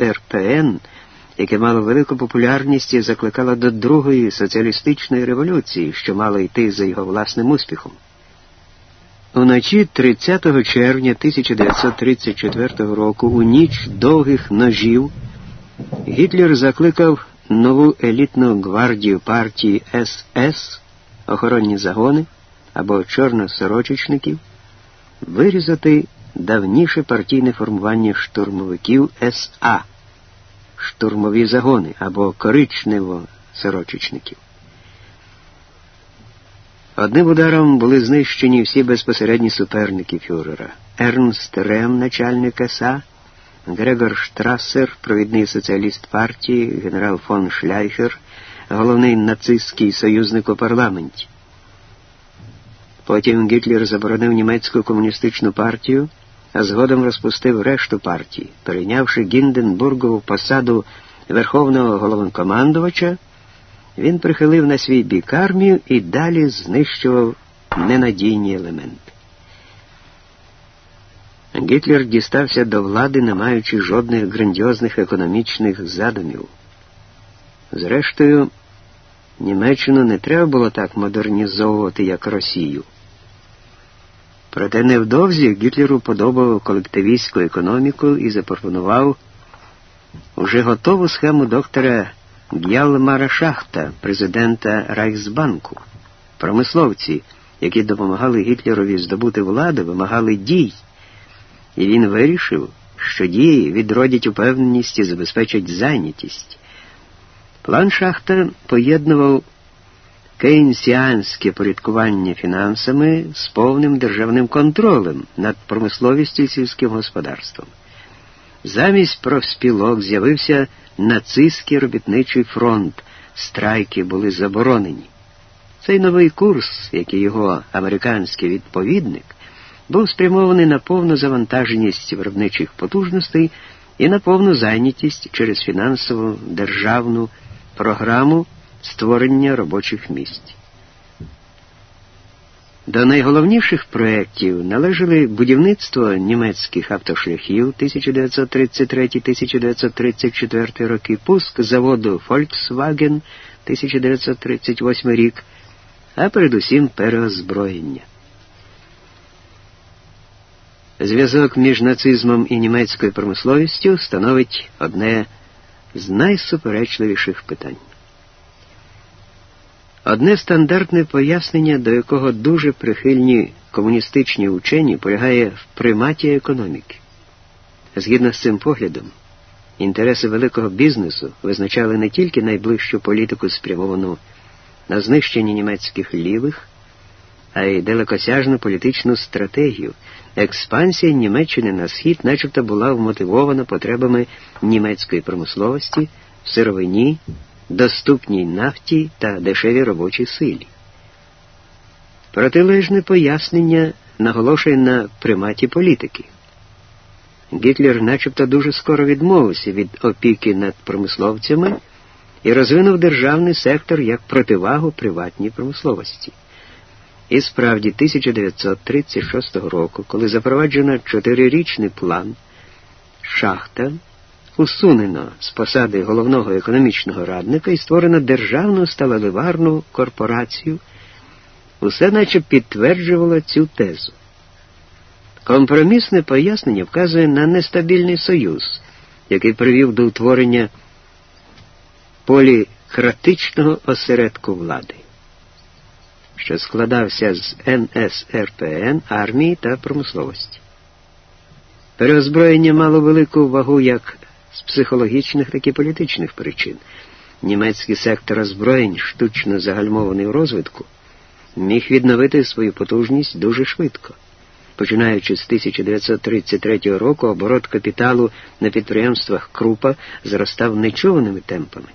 РПН, яке мало велику популярність і закликало до другої соціалістичної революції, що мала йти за його власним успіхом. Уночі 30 червня 1934 року, у ніч довгих ножів, Гітлер закликав нову елітну гвардію партії СС, охоронні загони або чорносорочечників, вирізати давніше партійне формування штурмовиків СА, штурмові загони або коричнево-сорочечників. Одним ударом були знищені всі безпосередні суперники фюрера. Ернст Рем, начальник СА, Грегор Штрассер, провідний соціаліст партії, генерал фон Шляйхер, головний нацистський союзник у парламенті. Потім Гітлер заборонив німецьку комуністичну партію, а згодом розпустив решту партії, перейнявши Гінденбургову посаду верховного головнокомандувача, він прихилив на свій бік армію і далі знищував ненадійні елементи. Гітлер дістався до влади, не маючи жодних грандіозних економічних задумів. Зрештою, Німеччину не треба було так модернізовувати, як Росію. Проте невдовзі Гітлеру подобав колективістську економіку і запропонував уже готову схему доктора Г'ялмара Шахта, президента Райхсбанку. Промисловці, які допомагали Гітлерові здобути владу, вимагали дій, і він вирішив, що дії відродять упевненість і забезпечать зайнятість. План Шахта поєднував кейнсіанське порядкування фінансами з повним державним контролем над промисловістю і сільським господарством. Замість профспілок з'явився нацистський робітничий фронт, страйки були заборонені. Цей новий курс, як і його американський відповідник, був спрямований на повну завантаженість виробничих потужностей і на повну зайнятість через фінансову державну програму створення робочих місць. До найголовніших проєктів належали будівництво німецьких автошляхів 1933-1934 роки, пуск заводу Volkswagen 1938 рік, а передусім переозброєння. Зв'язок між нацизмом і німецькою промисловістю становить одне з найсуперечливіших питань. Одне стандартне пояснення, до якого дуже прихильні комуністичні учені, полягає в приматі економіки. Згідно з цим поглядом, інтереси великого бізнесу визначали не тільки найближчу політику, спрямовану на знищення німецьких лівих, а й далекосяжну політичну стратегію. Експансія Німеччини на схід, начебто, була вмотивована потребами німецької промисловості сировині доступній нафті та дешевій робочій силі. Протилежне пояснення наголошує на приматі політики. Гітлер начебто дуже скоро відмовився від опіки над промисловцями і розвинув державний сектор як противагу приватній промисловості. І справді 1936 року, коли запроваджено чотирирічний план, шахта усунено з посади головного економічного радника і створено державну сталеливарну корпорацію, усе наче підтверджувало цю тезу. Компромісне пояснення вказує на нестабільний союз, який привів до утворення полікратичного осередку влади, що складався з НСРПН, армії та промисловості. Переозброєння мало велику вагу як з психологічних, так і політичних причин. Німецький сектор озброєнь, штучно загальмований у розвитку, міг відновити свою потужність дуже швидко. Починаючи з 1933 року, оборот капіталу на підприємствах Крупа зростав нечуваними темпами.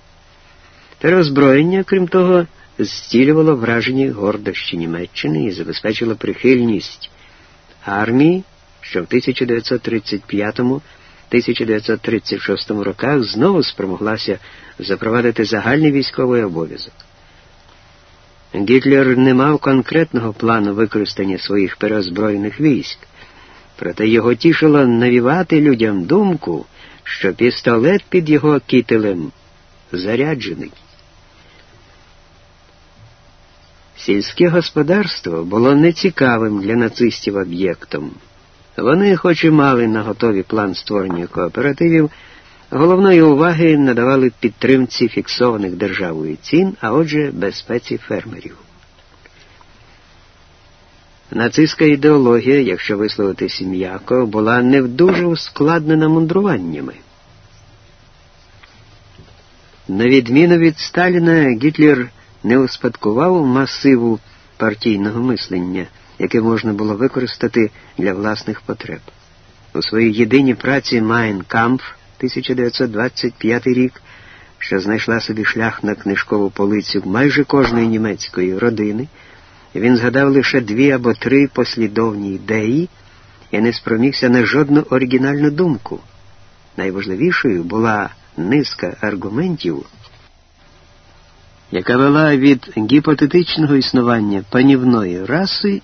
Переозброєння, крім того, зцілювало враження гордощі Німеччини і забезпечило прихильність армії, що в 1935 1936 роках знову спромоглася запровадити загальний військовий обов'язок. Гітлер не мав конкретного плану використання своїх переозброєних військ, проте його тішило навівати людям думку, що пістолет під його кітелем заряджений. Сільське господарство було нецікавим для нацистів об'єктом. Вони, хоч і мали на готові план створення кооперативів, головної уваги надавали підтримці фіксованих державою цін, а отже, безпеці фермерів. Нацистська ідеологія, якщо висловитись м'яко, була не дуже ускладнена мундруваннями. На відміну від Сталіна, Гітлер не успадкував масиву партійного мислення, яке можна було використати для власних потреб. У своїй єдиній праці Майн Кампф 1925 рік, що знайшла собі шлях на книжкову полицю майже кожної німецької родини, він згадав лише дві або три послідовні ідеї і не спромігся на жодну оригінальну думку. Найважливішою була низка аргументів яка вела від гіпотетичного існування панівної раси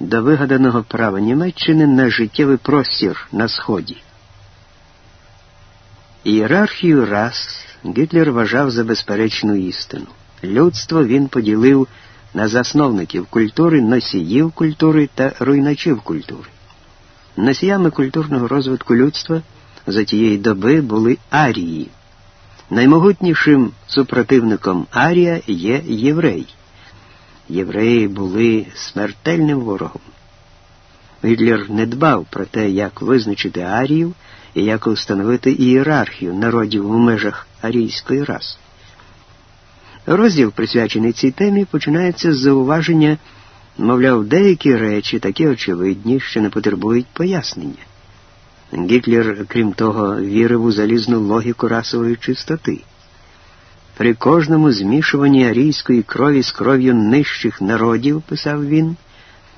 до вигаданого права Німеччини на життєвий простір на Сході. Ієрархію рас Гітлер вважав за безперечну істину. Людство він поділив на засновників культури, носіїв культури та руйначів культури. Носіями культурного розвитку людства за тієї доби були арії. Наймогутнішим супротивником Арія є єврей. Євреї були смертельним ворогом. Гітлер не дбав про те, як визначити арію і як встановити ієрархію народів у межах арійської раси. Розділ, присвячений цій темі, починається з зауваження, мовляв, деякі речі такі очевидні, що не потребують пояснення. Гітлер, крім того, вірив у залізну логіку расової чистоти. При кожному змішуванні арійської крові з кров'ю нижчих народів, писав він,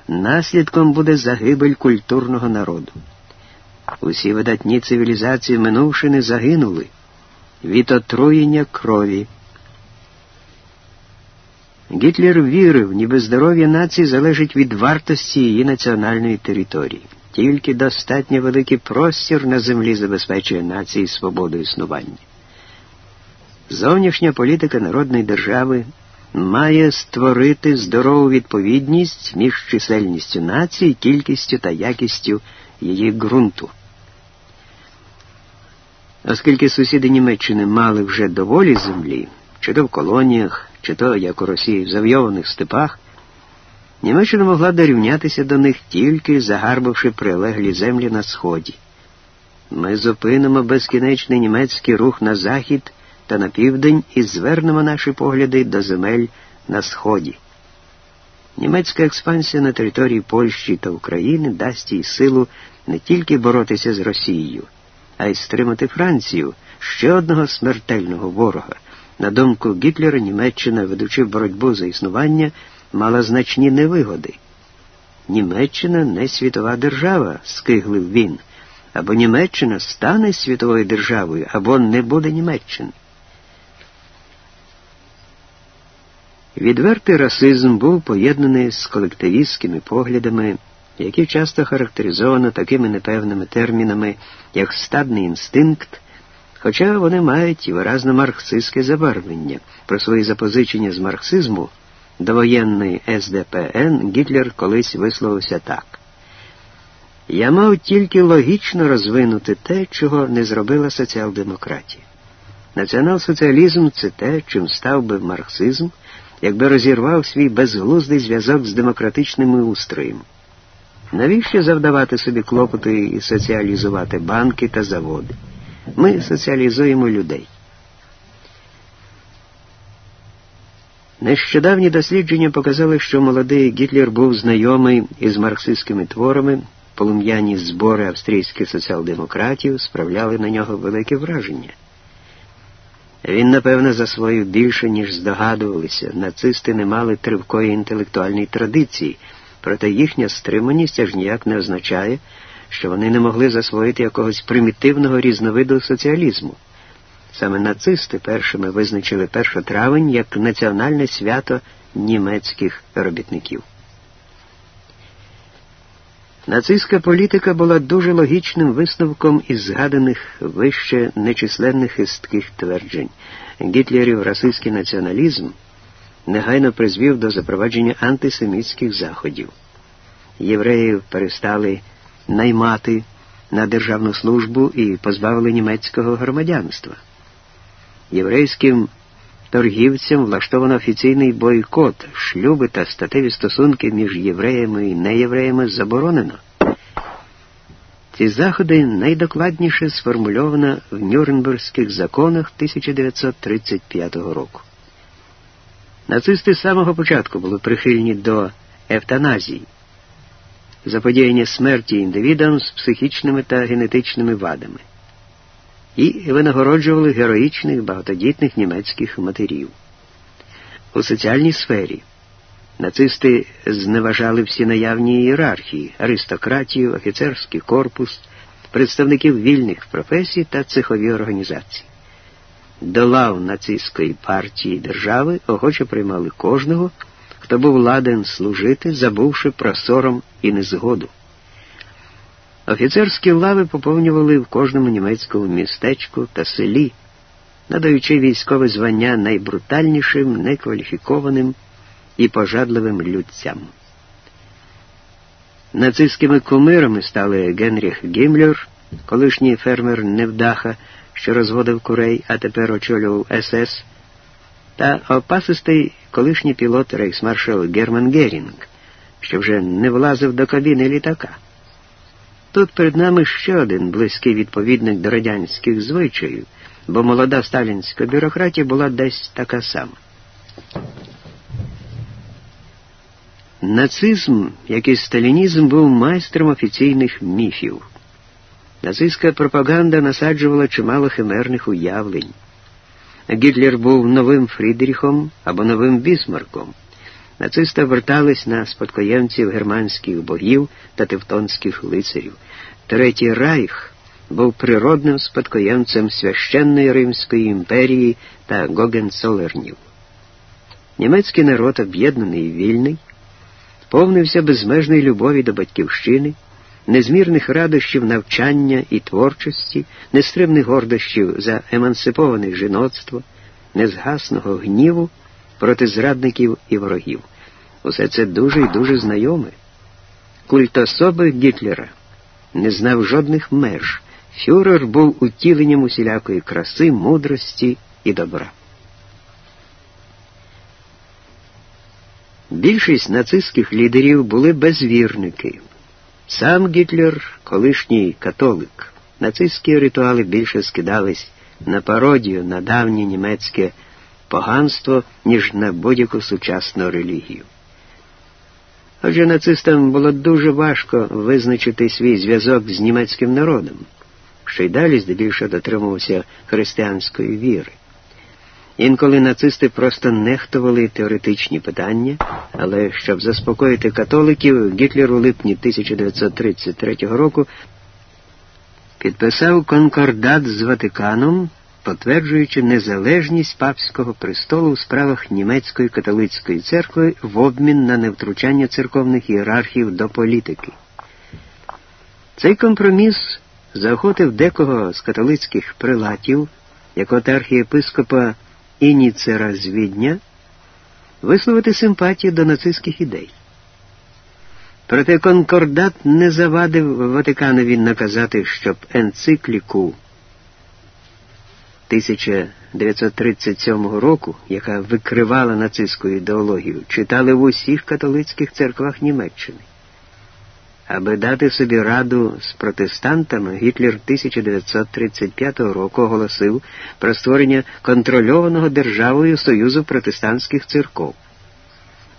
наслідком буде загибель культурного народу. Усі видатні цивілізації минувшини загинули від отруєння крові. Гітлер вірив, ніби здоров'я нації залежить від вартості її національної території. Тільки достатньо великий простір на землі забезпечує нації свободу існування. Зовнішня політика народної держави має створити здорову відповідність між чисельністю нації, кількістю та якістю її ґрунту. Оскільки сусіди Німеччини мали вже доволі землі, чи то в колоніях, чи то, як у Росії, в завйованих степах, Німеччина могла дорівнятися до них тільки загарбавши прилеглі землі на сході. Ми зупинимо безкінечний німецький рух на захід та на південь і звернемо наші погляди до земель на сході. Німецька експансія на території Польщі та України дасть їй силу не тільки боротися з Росією, а й стримати Францію, ще одного смертельного ворога. На думку Гітлера, Німеччина, ведучи боротьбу за існування, мала значні невигоди. Німеччина не світова держава, скиглив він, або Німеччина стане світовою державою, або не буде Німеччини. Відвертий расизм був поєднаний з колективістськими поглядами, які часто характеризовано такими непевними термінами, як стадний інстинкт, хоча вони мають і виразно марксистське забарвлення. Про свої запозичення з марксизму довоєнної СДПН Гітлер колись висловився так. Я мав тільки логічно розвинути те, чого не зробила соціал-демократія. Націонал-соціалізм це те, чим став би марксизм, якби розірвав свій безглуздий зв'язок з демократичними устроєм. Навіщо завдавати собі клопоти і соціалізувати банки та заводи? Ми соціалізуємо людей. Нещодавні дослідження показали, що молодий Гітлер був знайомий із марксистськими творами, полум'яні збори австрійських соціал-демократів справляли на нього велике враження. Він, напевно, засвоїв більше, ніж здогадувалися. Нацисти не мали тривкої інтелектуальної традиції, проте їхня стриманість аж ніяк не означає, що вони не могли засвоїти якогось примітивного різновиду соціалізму. Саме нацисти першими визначили 1 травень як національне свято німецьких робітників. Нацистська політика була дуже логічним висновком із згаданих вище нечисленних хистких тверджень. Гітлерів расистський націоналізм негайно призвів до запровадження антисемітських заходів. Євреїв перестали наймати на державну службу і позбавили німецького громадянства. Єврейським торгівцям влаштовано офіційний бойкот, шлюби та статеві стосунки між євреями і неєвреями заборонено. Ці заходи найдокладніше сформульовано в Нюрнберзьких законах 1935 року. Нацисти з самого початку були прихильні до евтаназії, заподіяння смерті індивідам з психічними та генетичними вадами і винагороджували героїчних багатодітних німецьких матерів. У соціальній сфері нацисти зневажали всі наявні ієрархії, аристократію, офіцерський корпус, представників вільних професій та цехові організації. До лав нацистської партії держави охоче приймали кожного, хто був ладен служити, забувши про сором і незгоду. Офіцерські лави поповнювали в кожному німецькому містечку та селі, надаючи військове звання найбрутальнішим, некваліфікованим і пожадливим людцям. Нацистськими кумирами стали Генріх Гіммлер, колишній фермер Невдаха, що розводив курей, а тепер очолював СС, та опасистий колишній пілот рейхсмаршал Герман Герінг, що вже не влазив до кабіни літака. Тут перед нами ще один близький відповідник до радянських звичаїв, бо молода сталінська бюрократія була десь така сама. Нацизм, як і сталінізм, був майстром офіційних міфів. Нацистська пропаганда насаджувала чимало химерних уявлень. Гітлер був новим Фрідріхом або новим Бісмарком. Нацисти вертались на спадкоємців германських богів та тевтонських лицарів. Третій Райх був природним спадкоємцем священної Римської імперії та Гогенцолернів. Німецький народ, об'єднаний і вільний, повнився безмежної любові до батьківщини, незмірних радощів навчання і творчості, нестримних гордощів за емансиповане жіноцтво, незгасного гніву проти зрадників і ворогів. Усе це дуже і дуже знайоме. Культ особи Гітлера не знав жодних меж. Фюрер був утіленням усілякої краси, мудрості і добра. Більшість нацистських лідерів були безвірники. Сам Гітлер колишній католик. Нацистські ритуали більше скидались на пародію на давнє німецьке поганство, ніж на будь-яку сучасну релігію. Отже, нацистам було дуже важко визначити свій зв'язок з німецьким народом, що й далі здебільшого дотримувався християнської віри. Інколи нацисти просто нехтували теоретичні питання, але щоб заспокоїти католиків, Гітлер у липні 1933 року підписав конкордат з Ватиканом, потверджуючи незалежність папського престолу у справах німецької католицької церкви в обмін на невтручання церковних ієрархів до політики. Цей компроміс заохотив декого з католицьких прилатів, як от архієпископа Ініцера з Відня, висловити симпатію до нацистських ідей. Проте конкордат не завадив Ватиканові наказати, щоб енцикліку 1937 року, яка викривала нацистську ідеологію, читали в усіх католицьких церквах Німеччини. Аби дати собі раду з протестантами, Гітлер 1935 року оголосив про створення контрольованого державою Союзу протестантських церков.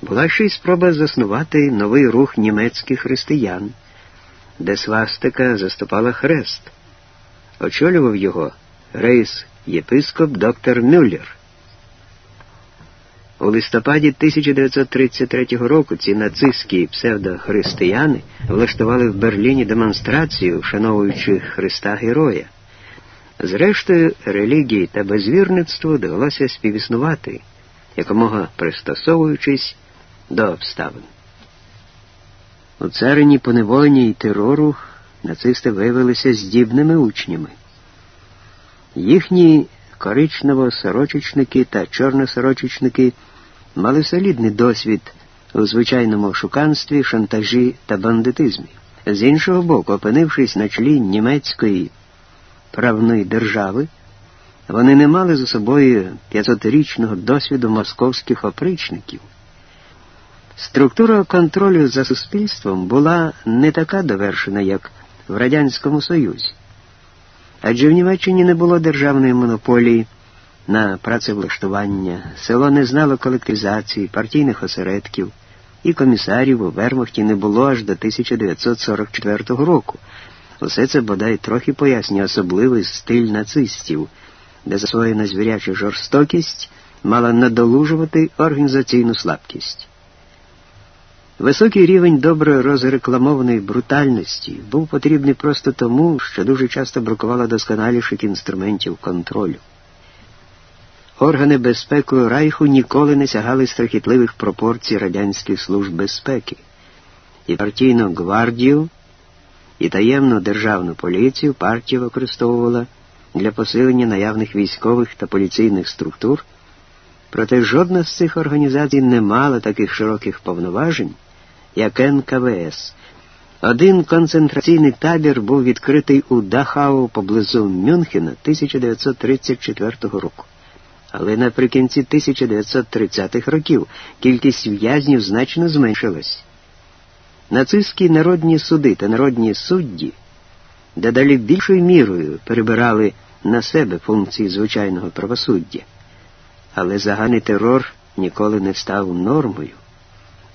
Була ще й спроба заснувати новий рух німецьких християн, де свастика заступала хрест. Очолював його рейс єпископ доктор Мюллер. У листопаді 1933 року ці нацистські псевдохристияни влаштували в Берліні демонстрацію, вшановуючи Христа Героя. Зрештою, релігії та безвірництву довелося співіснувати, якомога пристосовуючись до обставин. У царині поневолення і терору нацисти виявилися здібними учнями. Їхні коричнево-сорочечники та чорносорочечники мали солідний досвід у звичайному шуканстві, шантажі та бандитизмі. З іншого боку, опинившись на чолі німецької правної держави, вони не мали за собою 500-річного досвіду московських опричників. Структура контролю за суспільством була не така довершена, як в Радянському Союзі. Адже в Німеччині не було державної монополії на працевлаштування, село не знало колективізації, партійних осередків, і комісарів у Вермахті не було аж до 1944 року. Усе це бодай трохи пояснює особливий стиль нацистів, де засвоєна звіряча жорстокість мала надолужувати організаційну слабкість. Високий рівень добре розрекламованої брутальності був потрібний просто тому, що дуже часто бракувало досконаліших інструментів контролю. Органи безпеки Райху ніколи не сягали страхітливих пропорцій радянських служб безпеки, і партійну гвардію, і таємну державну поліцію партія використовувала для посилення наявних військових та поліційних структур, проте жодна з цих організацій не мала таких широких повноважень як НКВС. Один концентраційний табір був відкритий у Дахау поблизу Мюнхена 1934 року. Але наприкінці 1930-х років кількість в'язнів значно зменшилась. Нацистські народні суди та народні судді дедалі більшою мірою перебирали на себе функції звичайного правосуддя, але загальний терор ніколи не став нормою.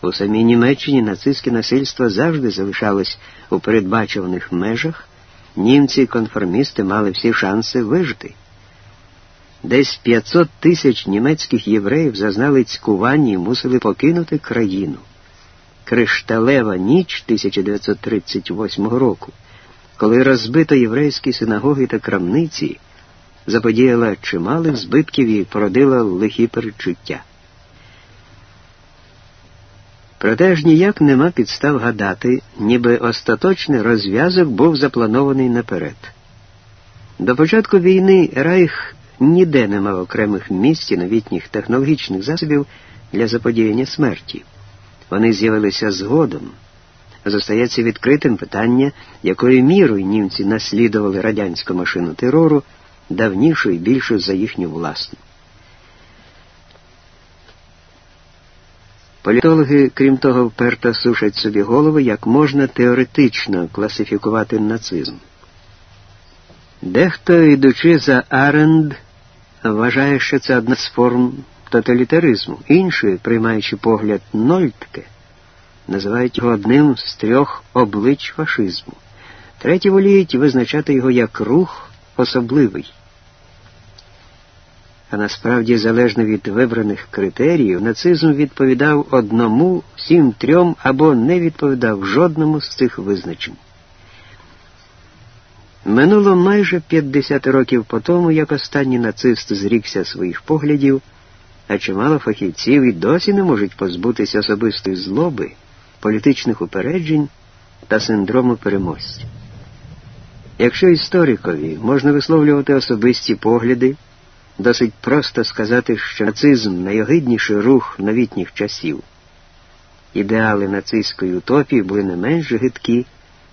У самій Німеччині нацистське насильство завжди залишалось у передбачуваних межах, німці конформісти мали всі шанси вижити. Десь 500 тисяч німецьких євреїв зазнали цькування і мусили покинути країну. Кришталева ніч 1938 року, коли розбито єврейські синагоги та крамниці, заподіяла чималих збитків і породила лихі перечуття. Проте ж ніяк нема підстав гадати, ніби остаточний розв'язок був запланований наперед. До початку війни Райх ніде не мав окремих місць і новітніх технологічних засобів для заподіяння смерті. Вони з'явилися згодом. Зостається відкритим питання, якою мірою німці наслідували радянську машину терору, давнішу і більшу за їхню власну. Політологи, крім того, вперто сушать собі голови, як можна теоретично класифікувати нацизм. Дехто, йдучи за Аренд, вважає, що це одна з форм тоталітаризму, інші, приймаючи погляд Нольтке, називають його одним з трьох облич фашизму. Треті воліють визначати його як рух особливий. А насправді, залежно від вибраних критеріїв, нацизм відповідав одному, всім трьом або не відповідав жодному з цих визначень. Минуло майже 50 років по тому, як останній нацист зрікся своїх поглядів, а чимало фахівців і досі не можуть позбутися особистої злоби, політичних упереджень та синдрому переможця. Якщо історикові можна висловлювати особисті погляди, досить просто сказати, що нацизм найогидніший рух новітніх часів. Ідеали нацистської утопії були не менш гидкі,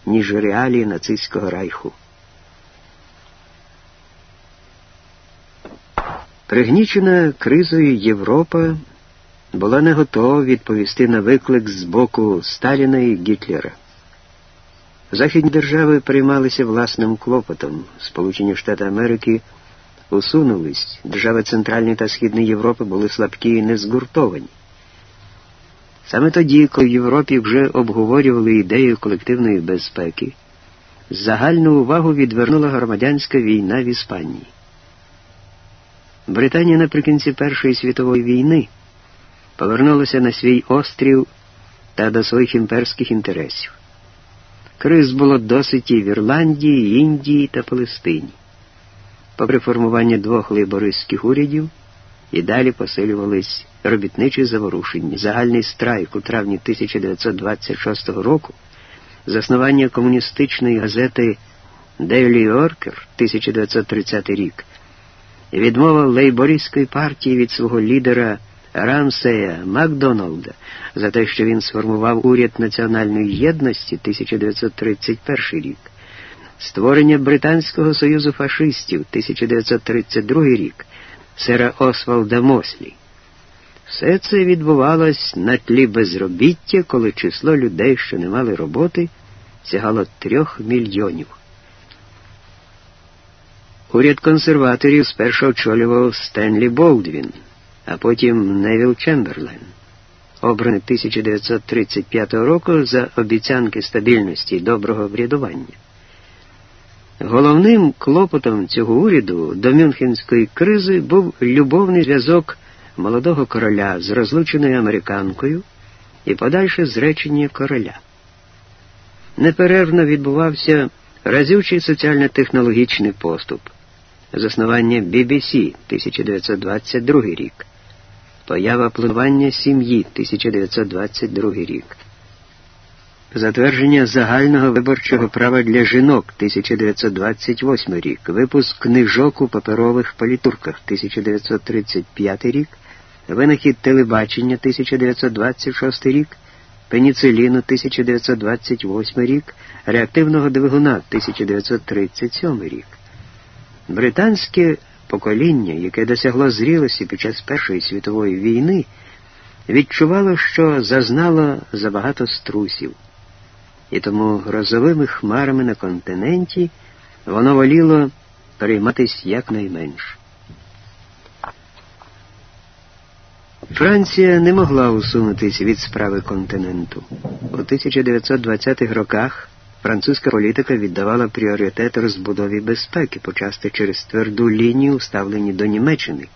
ніж реалії нацистського райху. Пригнічена кризою Європа була не готова відповісти на виклик з боку Сталіна і Гітлера. Західні держави приймалися власним клопотом. Сполучені Штати Америки усунулись, держави Центральної та Східної Європи були слабкі і незгуртовані. Саме тоді, коли в Європі вже обговорювали ідею колективної безпеки, загальну увагу відвернула громадянська війна в Іспанії. Британія наприкінці Першої світової війни повернулася на свій острів та до своїх імперських інтересів. Криз було досить і в Ірландії, Індії та Палестині. Попри формування двох лейбористських урядів, і далі посилювались робітничі заворушення, загальний страйк у травні 1926 року, заснування комуністичної газети Daily Yorker 1930 рік, відмова лейбористської партії від свого лідера Рамсея Макдоналда за те, що він сформував уряд національної єдності 1931 рік, створення Британського союзу фашистів 1932 рік, сера Освалда Мослі. Все це відбувалось на тлі безробіття, коли число людей, що не мали роботи, сягало трьох мільйонів. Уряд консерваторів спершу очолював Стенлі Болдвін, а потім Невіл Чемберлен, обраний 1935 року за обіцянки стабільності і доброго врядування. Головним клопотом цього уряду до Мюнхенської кризи був любовний зв'язок молодого короля з розлученою американкою і подальше зречення короля. Неперервно відбувався разючий соціально-технологічний поступ, заснування BBC 1922 рік, поява планування сім'ї 1922 рік. Затвердження загального виборчого права для жінок 1928 рік, випуск книжок у паперових політурках 1935 рік, винахід телебачення 1926 рік, пеніциліну 1928 рік, реактивного двигуна 1937 рік. Британське покоління, яке досягло зрілості під час Першої світової війни, відчувало, що зазнало забагато струсів і тому грозовими хмарами на континенті воно воліло перейматись якнайменше. Франція не могла усунутись від справи континенту. У 1920-х роках французька політика віддавала пріоритет розбудові безпеки, почасти через тверду лінію, вставлені до Німеччини,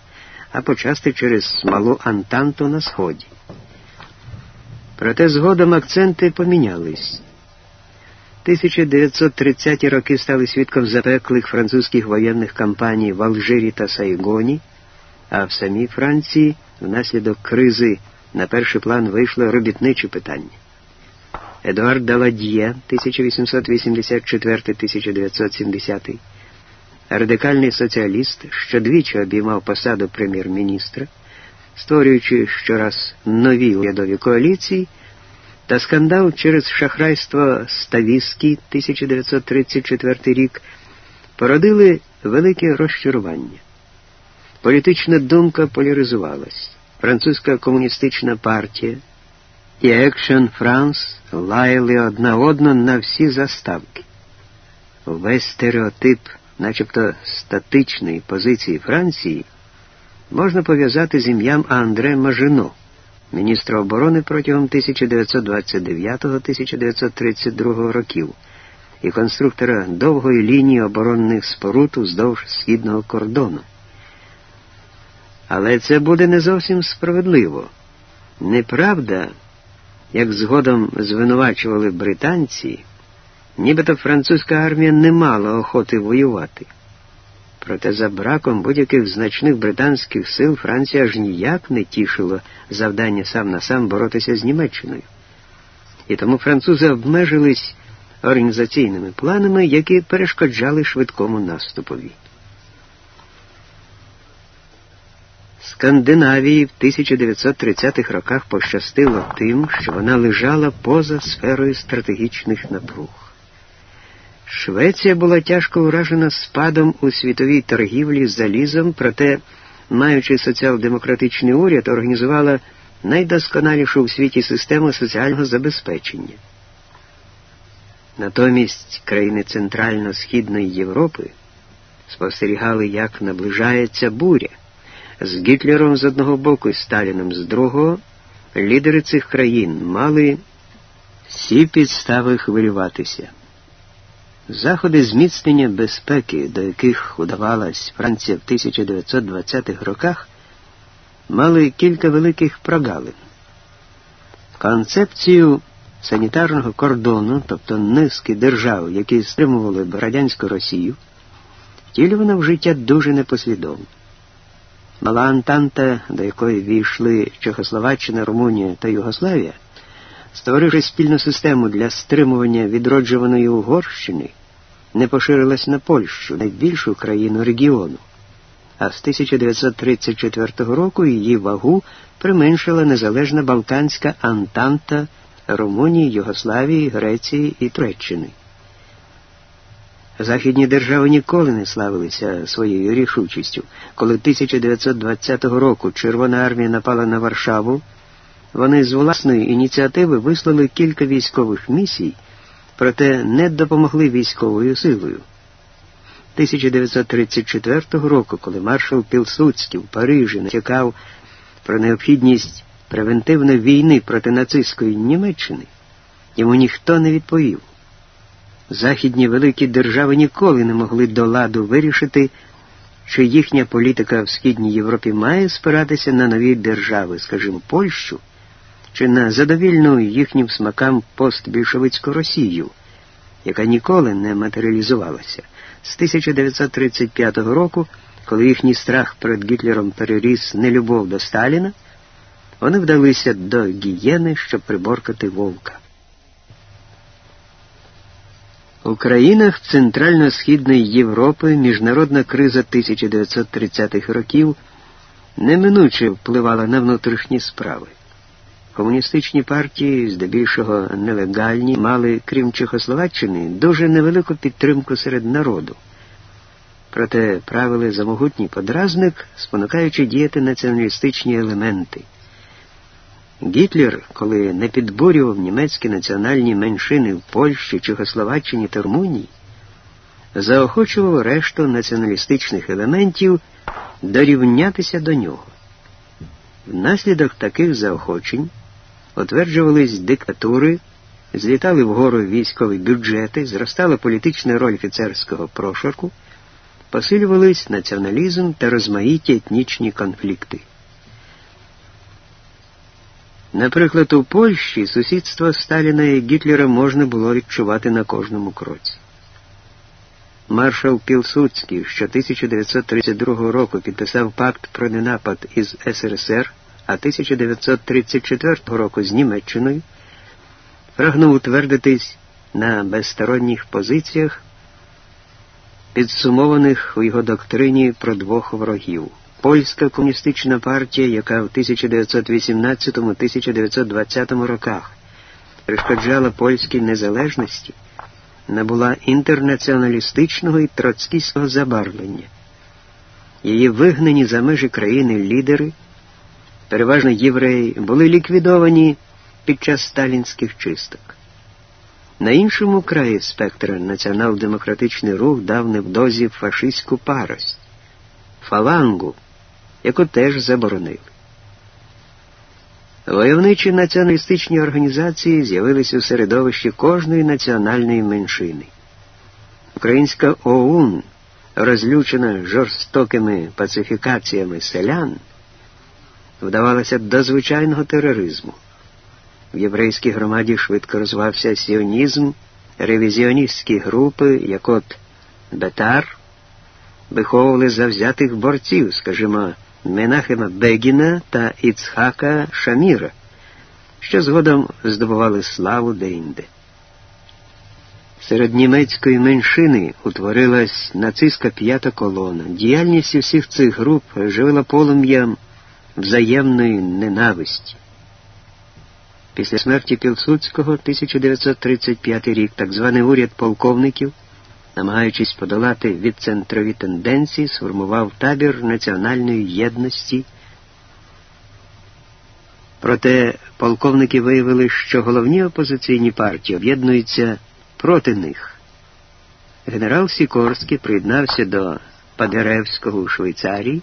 а почасти через малу Антанту на Сході. Проте згодом акценти помінялись. 1930-ті роки стали свідком запеклих французьких воєнних кампаній в Алжирі та Сайгоні, а в самій Франції внаслідок кризи на перший план вийшло робітниче питання. Едуард Даладьє 1884-1970, радикальний соціаліст, що двічі обіймав посаду прем'єр-міністра, створюючи щораз нові урядові коаліції та скандал через шахрайство Ставіський 1934 рік породили велике розчарування. Політична думка поляризувалась. Французька комуністична партія і Action France лаяли одна одну на всі заставки. Весь стереотип, начебто статичної позиції Франції, можна пов'язати з ім'ям Андре Мажино міністра оборони протягом 1929-1932 років і конструктора довгої лінії оборонних споруд уздовж східного кордону. Але це буде не зовсім справедливо. Неправда, як згодом звинувачували британці, нібито французька армія не мала охоти воювати. Проте за браком будь-яких значних британських сил Франція аж ніяк не тішила завдання сам на сам боротися з Німеччиною. І тому французи обмежились організаційними планами, які перешкоджали швидкому наступові. Скандинавії в 1930-х роках пощастило тим, що вона лежала поза сферою стратегічних напруг. Швеція була тяжко вражена спадом у світовій торгівлі з залізом, проте, маючи соціал-демократичний уряд, організувала найдосконалішу у світі систему соціального забезпечення. Натомість країни Центрально-Східної Європи спостерігали, як наближається буря. З Гітлером з одного боку і Сталіном з другого, лідери цих країн мали всі підстави хвилюватися. Заходи зміцнення безпеки, до яких удавалась Франція в 1920-х роках, мали кілька великих прогалин. Концепцію санітарного кордону, тобто низки держав, які стримували б радянську Росію, втілювана в життя дуже непослідовно. Мала Антанта, до якої війшли Чехословаччина, Румунія та Югославія, створивши спільну систему для стримування відроджуваної Угорщини, не поширилась на Польщу, найбільшу країну регіону. А з 1934 року її вагу применшила незалежна Балканська Антанта Румунії, Югославії, Греції і Туреччини. Західні держави ніколи не славилися своєю рішучістю. Коли 1920 року Червона армія напала на Варшаву, вони з власної ініціативи вислали кілька військових місій, проте не допомогли військовою силою. 1934 року, коли маршал Пілсуцький в Парижі натякав про необхідність превентивної війни проти нацистської Німеччини, йому ніхто не відповів. Західні великі держави ніколи не могли до ладу вирішити, чи їхня політика в Східній Європі має спиратися на нові держави, скажімо, Польщу, чи на задовільну їхнім смакам постбільшовицьку Росію, яка ніколи не матеріалізувалася. З 1935 року, коли їхній страх перед Гітлером переріс нелюбов до Сталіна, вони вдалися до гієни, щоб приборкати вовка. У країнах Центрально-Східної Європи міжнародна криза 1930-х років неминуче впливала на внутрішні справи. Комуністичні партії, здебільшого нелегальні, мали, крім Чехословаччини, дуже невелику підтримку серед народу. Проте правили за могутній подразник, спонукаючи діяти націоналістичні елементи. Гітлер, коли не підбурював німецькі національні меншини в Польщі, Чехословаччині та Румунії, заохочував решту націоналістичних елементів дорівнятися до нього. Внаслідок таких заохочень утверджувались диктатури, злітали вгору військові бюджети, зростала політична роль офіцерського прошарку, посилювались націоналізм та розмаїті етнічні конфлікти. Наприклад, у Польщі сусідство Сталіна і Гітлера можна було відчувати на кожному кроці. Маршал Пілсудський, що 1932 року підписав пакт про ненапад із СРСР, а 1934 року з Німеччиною, прагнув утвердитись на безсторонніх позиціях, підсумованих у його доктрині про двох ворогів. Польська комуністична партія, яка в 1918-1920 роках перешкоджала польській незалежності, набула інтернаціоналістичного і троцкістського забарвлення. Її вигнані за межі країни лідери, переважно євреї, були ліквідовані під час сталінських чисток. На іншому краї спектра націонал-демократичний рух дав невдовзі фашистську парость, фалангу яку теж заборонили. Войовничі націоналістичні організації з'явилися у середовищі кожної національної меншини. Українська ОУН, розлючена жорстокими пацифікаціями селян, вдавалася до звичайного тероризму. В єврейській громаді швидко розвивався сіонізм, ревізіоністські групи, як от Бетар, виховували завзятих борців, скажімо, Менахема Бегіна та Іцхака Шаміра, що згодом здобували славу деінде. Серед німецької меншини утворилась нацистська п'ята колона. Діяльність усіх цих груп живила полум'ям взаємної ненависті. Після смерті Пілсудського 1935 рік так званий уряд полковників намагаючись подолати відцентрові тенденції, сформував табір національної єдності. Проте полковники виявили, що головні опозиційні партії об'єднуються проти них. Генерал Сікорський приєднався до Падеревського у Швейцарії,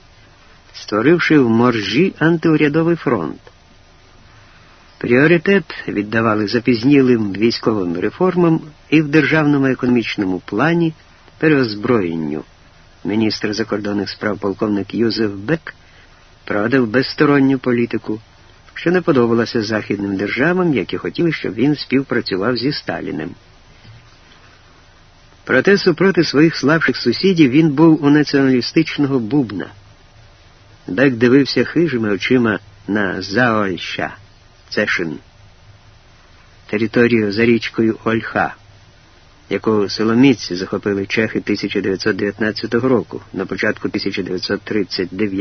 створивши в моржі антиурядовий фронт. Пріоритет віддавали запізнілим військовим реформам і в державному економічному плані переозброєнню. Міністр закордонних справ полковник Юзеф Бек проводив безсторонню політику, що не подобалося західним державам, які хотіли, щоб він співпрацював зі Сталіним. Проте супроти своїх слабших сусідів він був у націоналістичного бубна. Бек дивився хижими очима на Заольща, Цешин, територію за річкою Ольха, яку силоміці захопили чехи 1919 року, на початку 1939